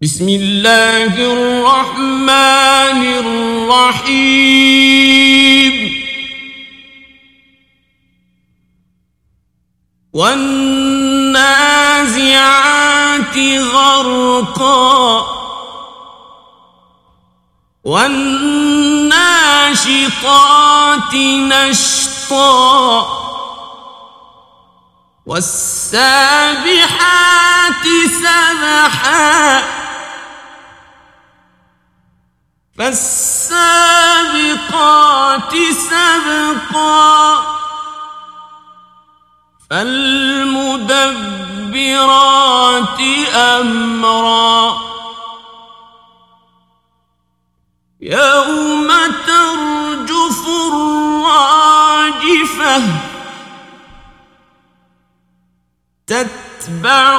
بسم اللہ الرحمن الرحیم والنازعات غرقا. والناشطات نشطا. والسابحات سبحا. فالسابقات سبقا. فالمدبرات أمرا. تتبعها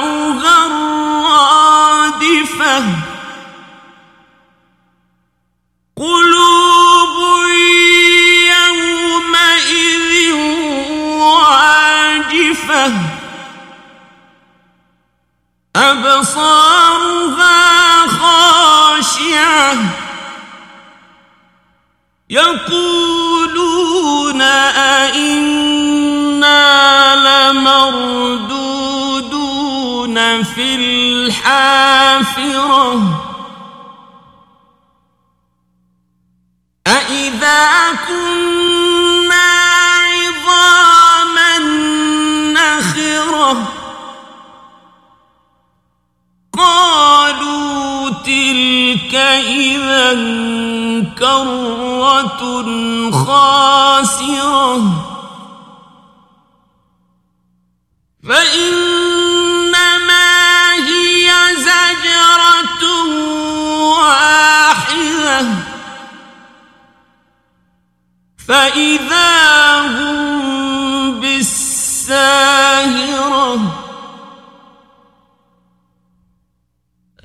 الحافرة. أإذا كنا عظاما نخرة. قالوا تلك إذا كرة خاسرة. فإنما فإذا هم بالساهرة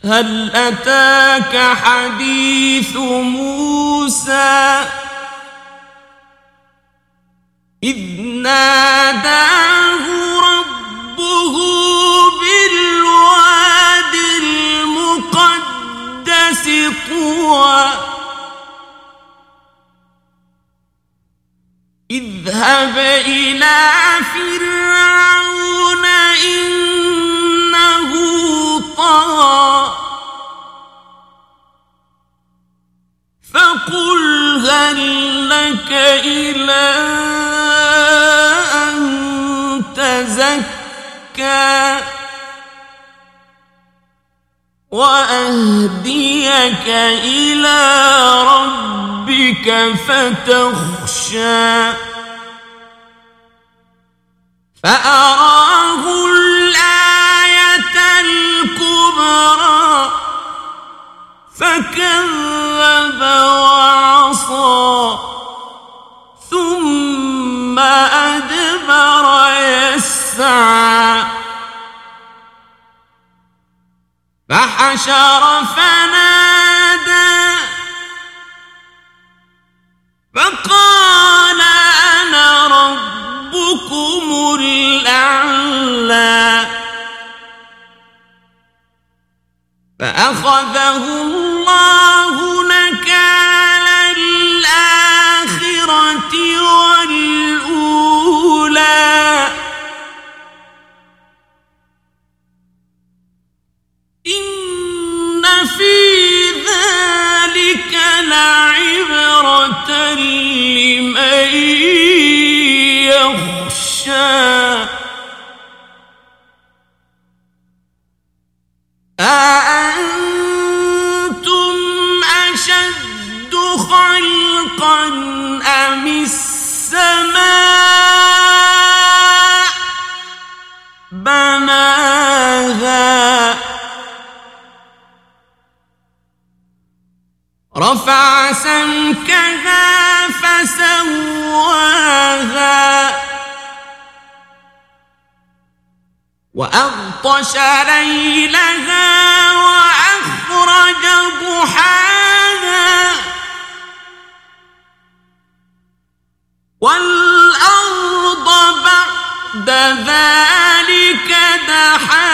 هل أتاك حديث موسى إذ ناداه اذهب إلى فرعون إنه طغى. فقل هل لك إلى أن تزكى. وأهديك إلى ربك ربك فتخشى. فأراه الآية الكبرى. فكذب وعصى. ثم أدبر يسعى. فحشر فنادى فأخذه رفع سمكها فسواها وأغطش ليلها وأخرج ضحاها والأرض بعد ذلك دحاها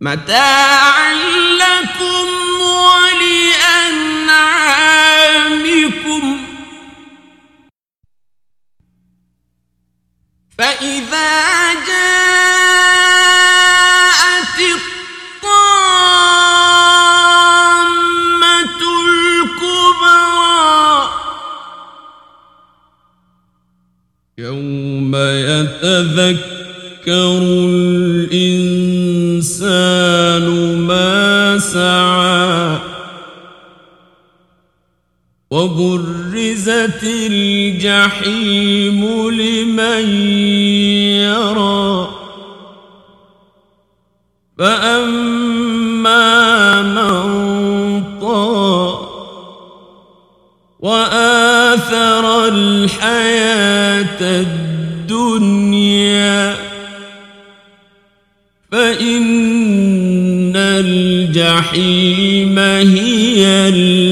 متاعا لكم ولأنعامكم. فإذا جاءت الطامة الكبرى يوم يتذكر الإنسان وبرزت الجحيم لمن يرى. فأما من طغى وآثر الحياة الدنيا فإن الجحيم هي المأوى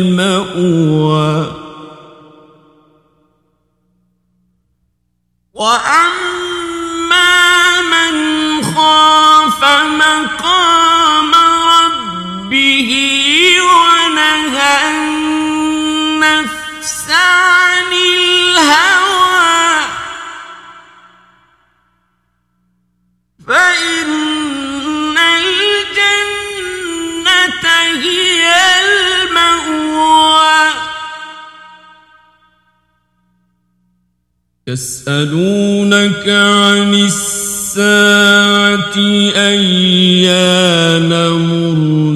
يسألونك عن الساعة أيان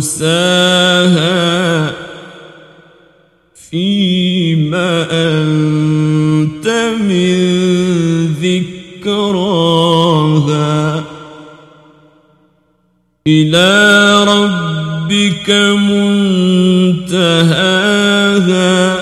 مرساها فيما أنت من ذكراها إلى ربك منتهاها